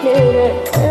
Surga